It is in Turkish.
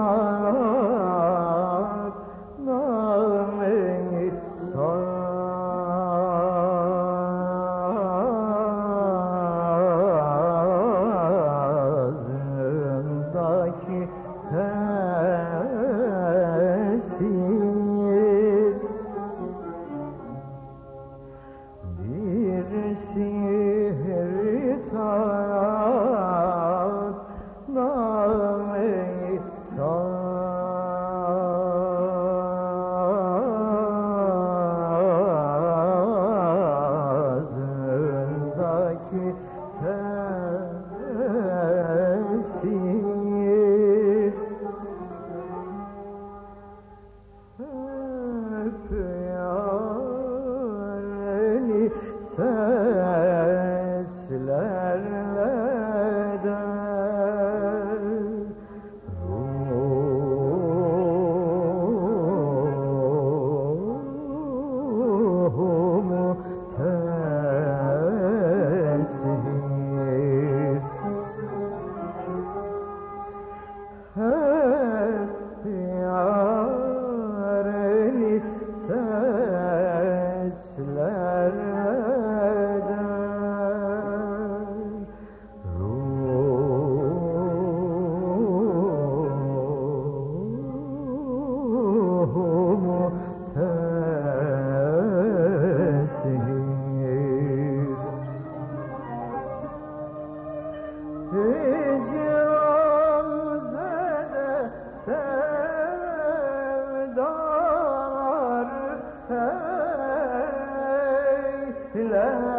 Oh. söyle